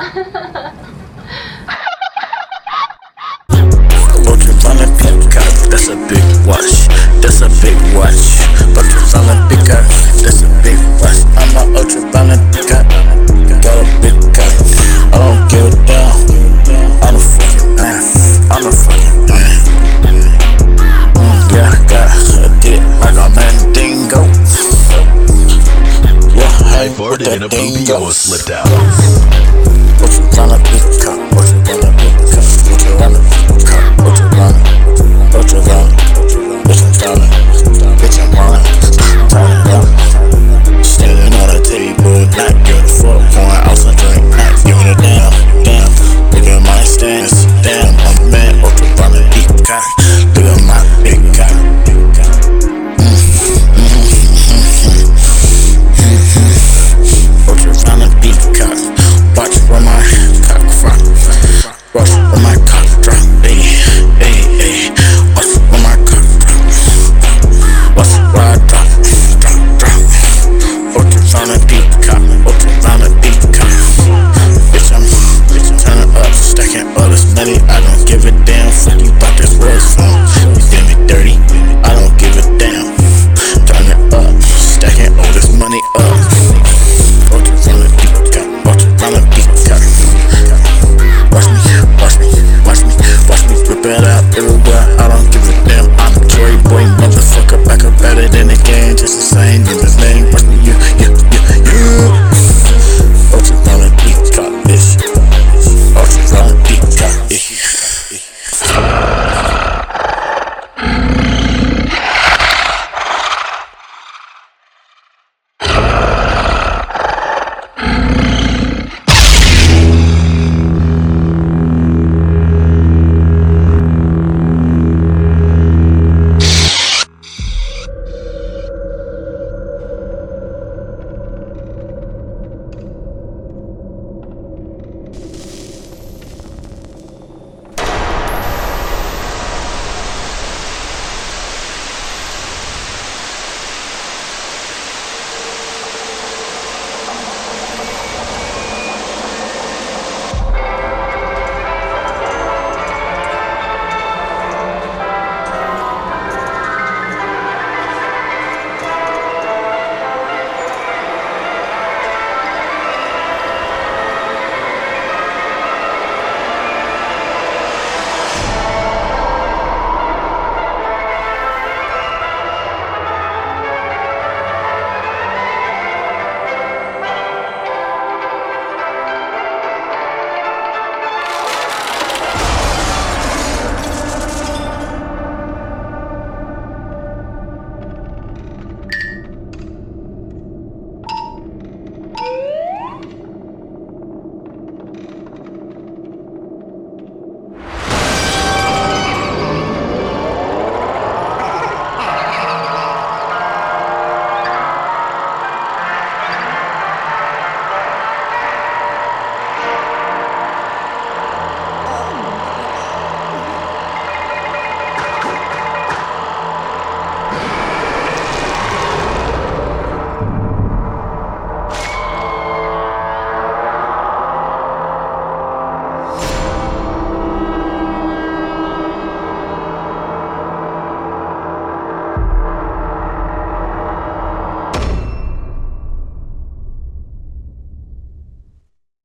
Buckets on a big cock, that's a big watch. That's a big watch. Buckets on a big cock, that's a big watch. I'm an ultraviolet cock, got a big cock. I don't give a damn. I'm a fucking man. I'm a fucking man. Mm, yeah, got a dick like a dingo. Yeah, hey, I farted and a poopy almost slipped out. Ultraviolet Rush.